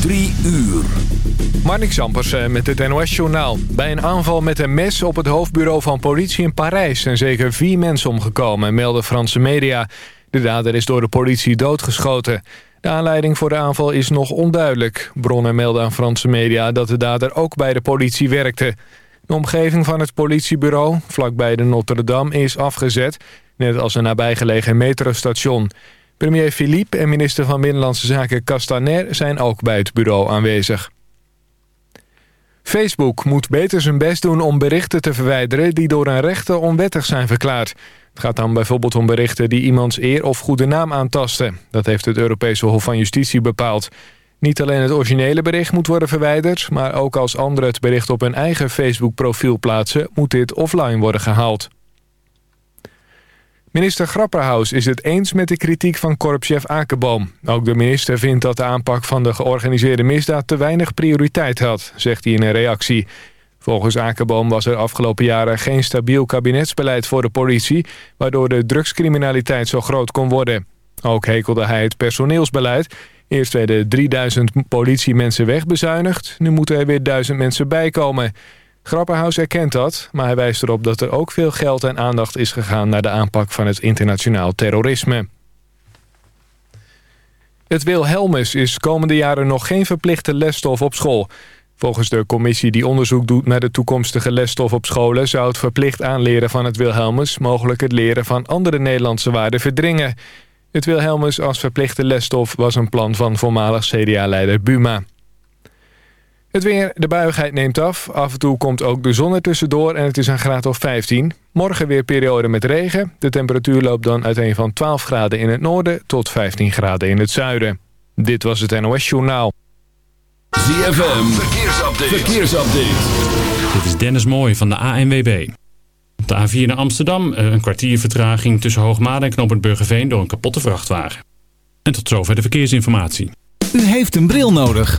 Drie uur. Marnik Sampers eh, met het NOS-journaal. Bij een aanval met een mes op het hoofdbureau van politie in Parijs... zijn zeker vier mensen omgekomen, melden Franse media. De dader is door de politie doodgeschoten. De aanleiding voor de aanval is nog onduidelijk. Bronnen melden aan Franse media dat de dader ook bij de politie werkte. De omgeving van het politiebureau, vlakbij de Notre-Dame, is afgezet... net als een nabijgelegen metrostation... Premier Philippe en minister van Binnenlandse Zaken Castaner zijn ook bij het bureau aanwezig. Facebook moet beter zijn best doen om berichten te verwijderen die door een rechter onwettig zijn verklaard. Het gaat dan bijvoorbeeld om berichten die iemands eer of goede naam aantasten. Dat heeft het Europese Hof van Justitie bepaald. Niet alleen het originele bericht moet worden verwijderd... maar ook als anderen het bericht op hun eigen Facebook-profiel plaatsen... moet dit offline worden gehaald. Minister Grapperhaus is het eens met de kritiek van korpschef Akenboom. Ook de minister vindt dat de aanpak van de georganiseerde misdaad te weinig prioriteit had, zegt hij in een reactie. Volgens Akenboom was er afgelopen jaren geen stabiel kabinetsbeleid voor de politie... waardoor de drugscriminaliteit zo groot kon worden. Ook hekelde hij het personeelsbeleid. Eerst werden 3000 politiemensen wegbezuinigd, nu moeten er weer 1000 mensen bijkomen... Grapperhaus erkent dat, maar hij wijst erop dat er ook veel geld en aandacht is gegaan... naar de aanpak van het internationaal terrorisme. Het Wilhelmus is komende jaren nog geen verplichte lesstof op school. Volgens de commissie die onderzoek doet naar de toekomstige lesstof op scholen... zou het verplicht aanleren van het Wilhelmus... mogelijk het leren van andere Nederlandse waarden verdringen. Het Wilhelmus als verplichte lesstof was een plan van voormalig CDA-leider Buma. Het weer, de buigheid neemt af. Af en toe komt ook de zon er tussendoor en het is een graad of 15. Morgen weer periode met regen. De temperatuur loopt dan uiteen van 12 graden in het noorden tot 15 graden in het zuiden. Dit was het NOS Journaal. ZFM, verkeersupdate. verkeersupdate. Dit is Dennis Mooij van de ANWB. Op de A4 naar Amsterdam eh, een kwartier vertraging tussen Hoogmade en Knoopend Burgerveen door een kapotte vrachtwagen. En tot zover de verkeersinformatie. U heeft een bril nodig.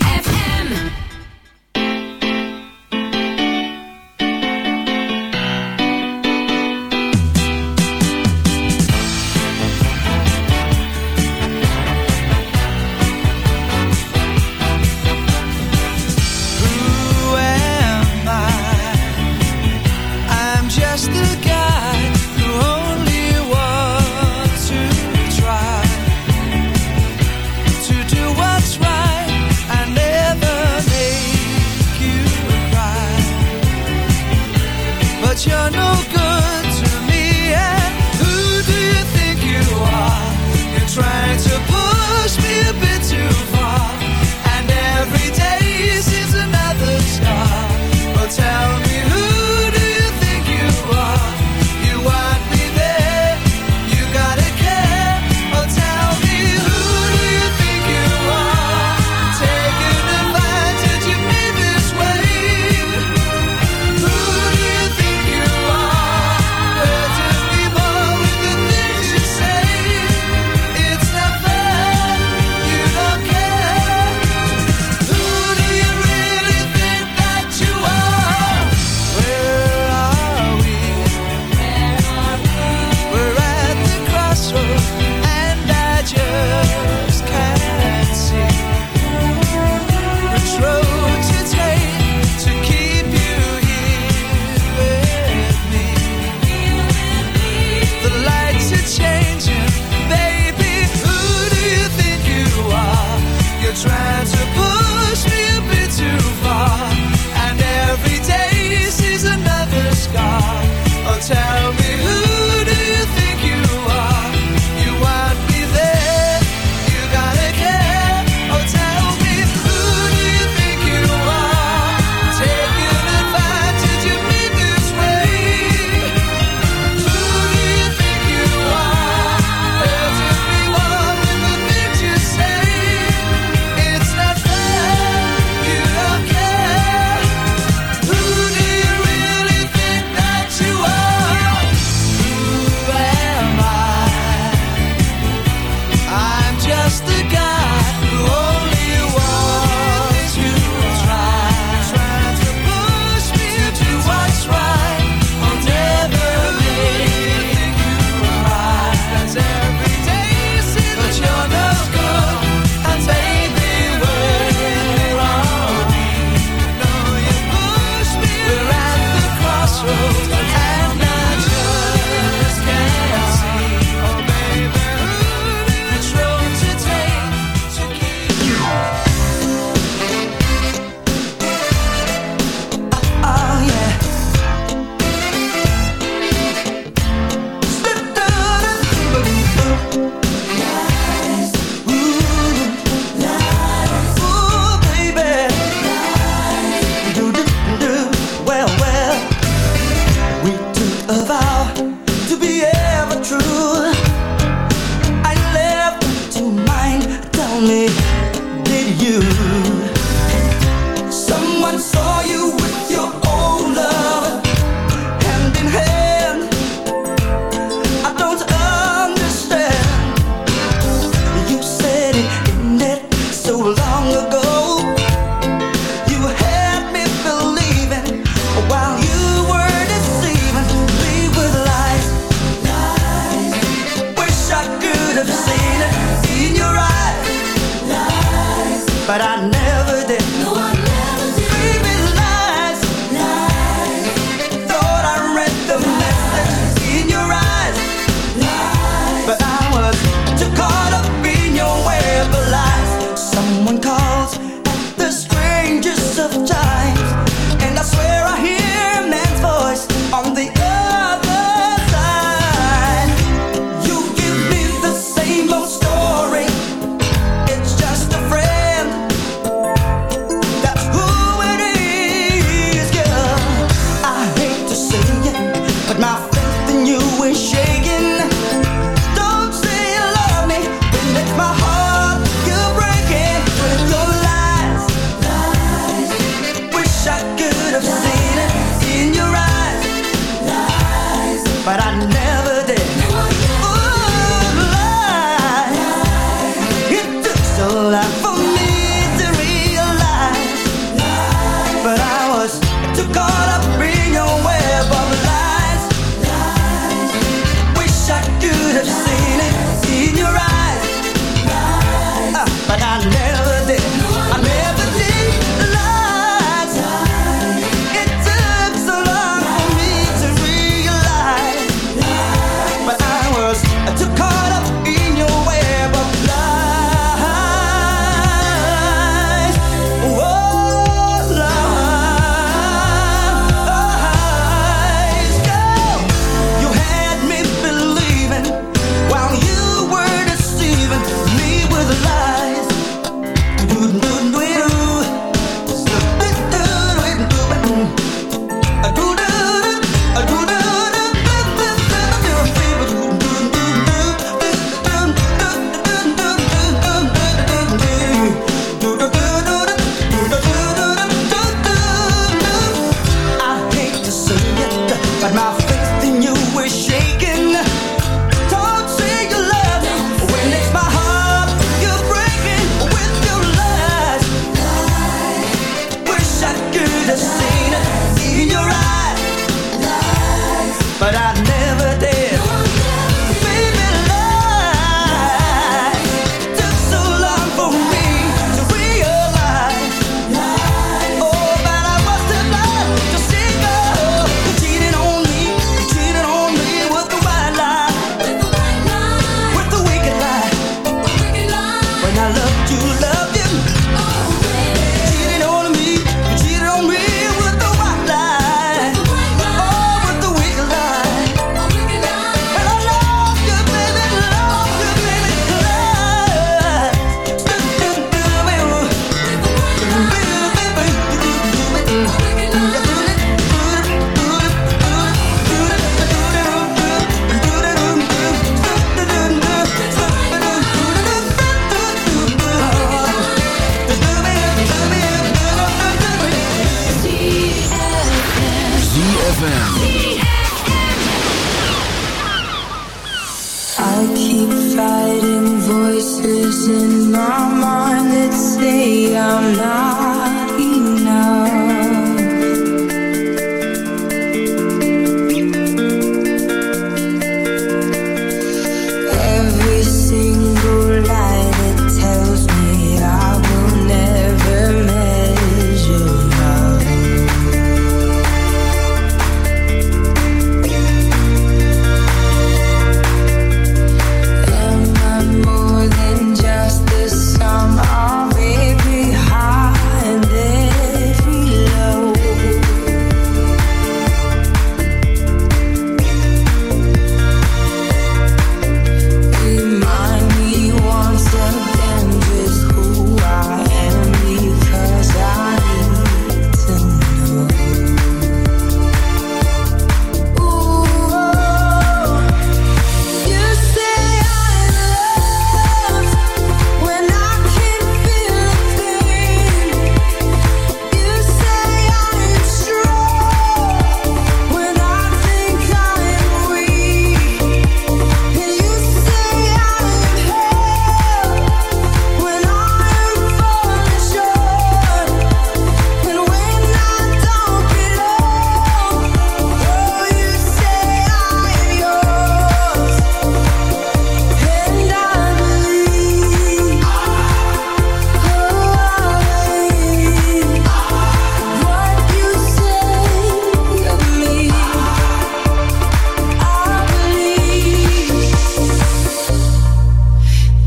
I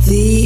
The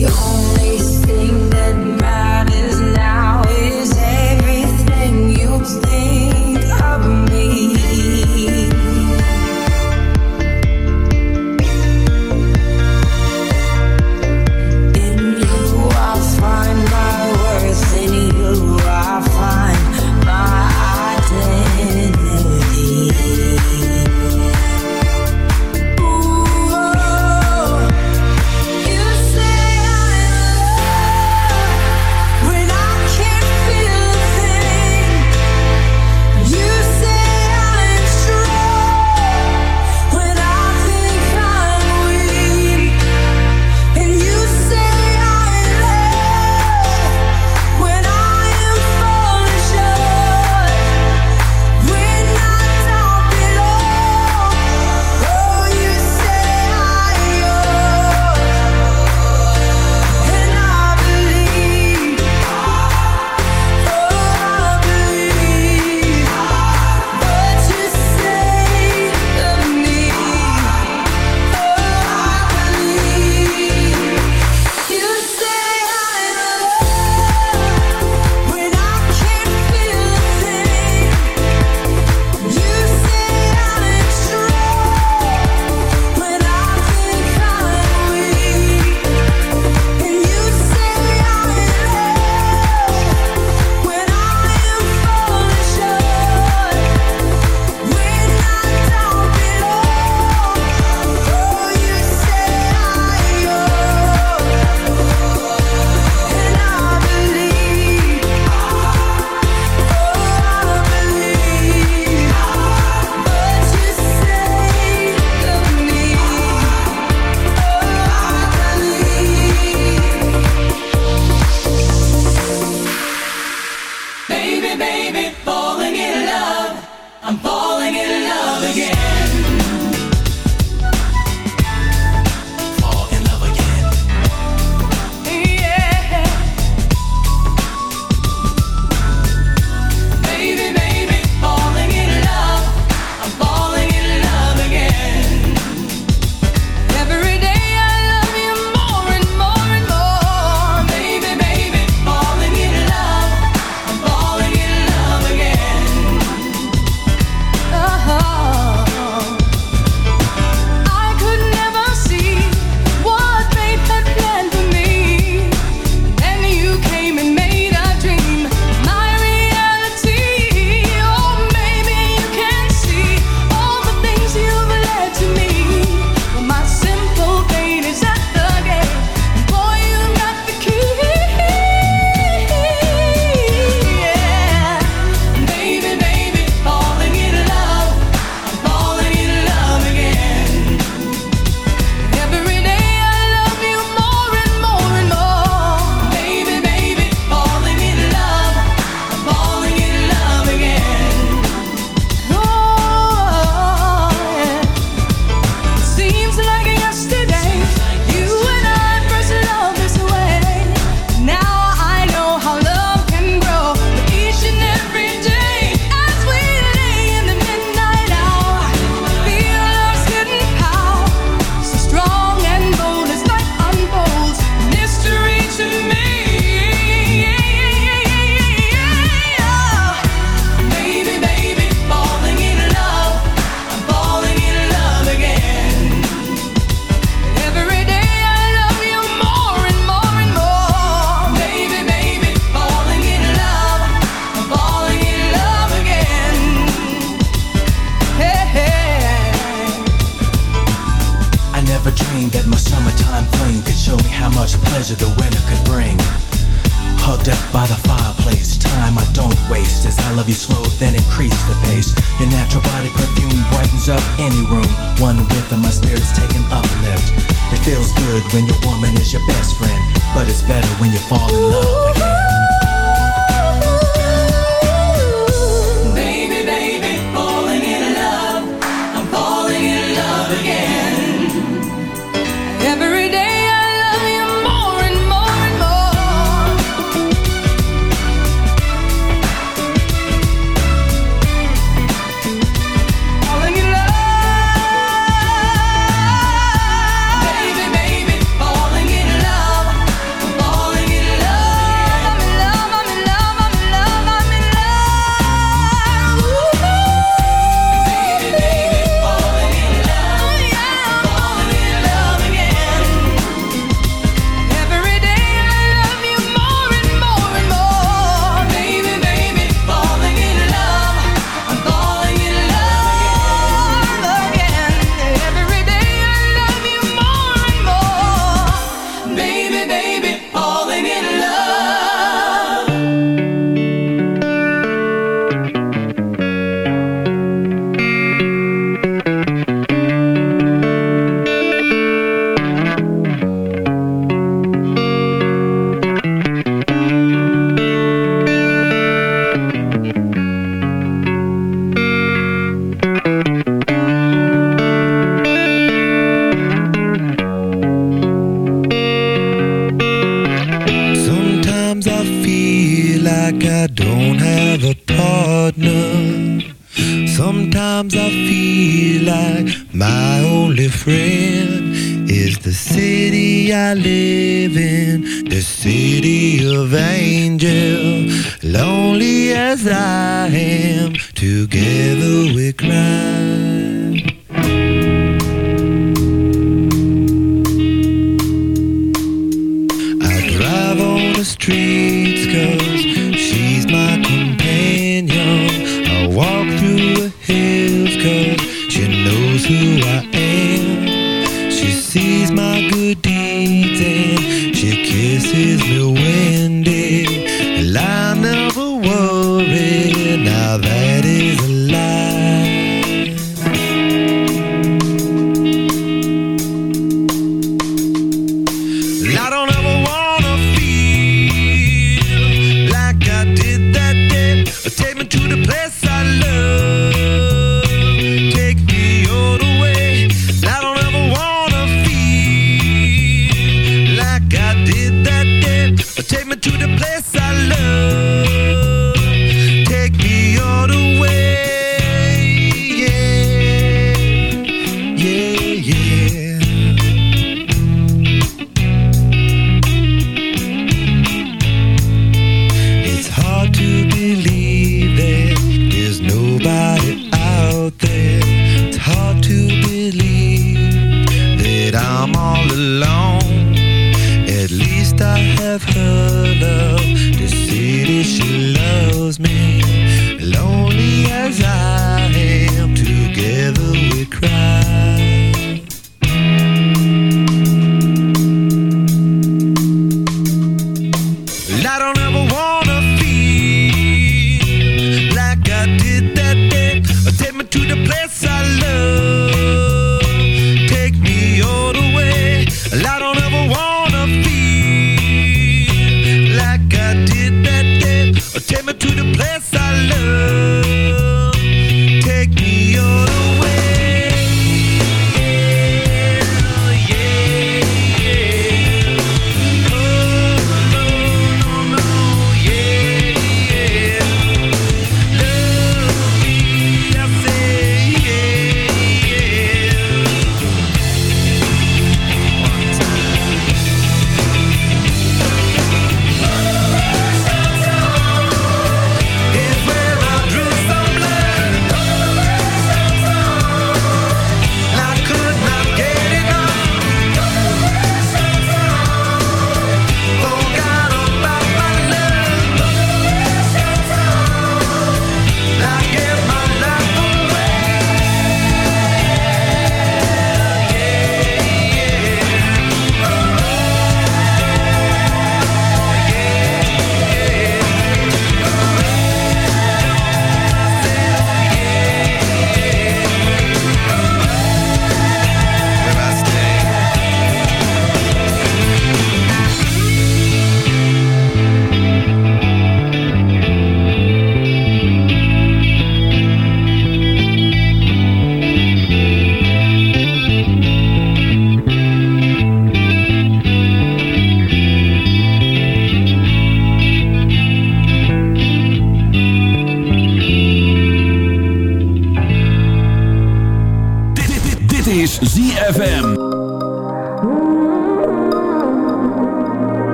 when your woman